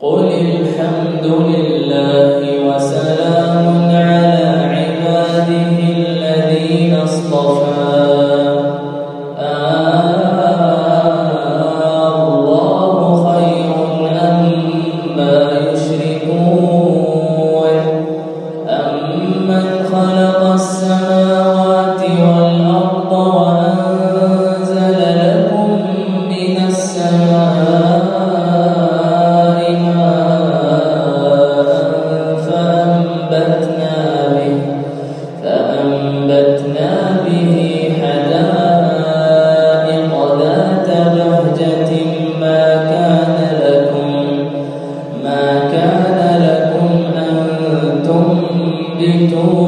قل الحمد لله وسلام على أَفَرَأَيْتُمُ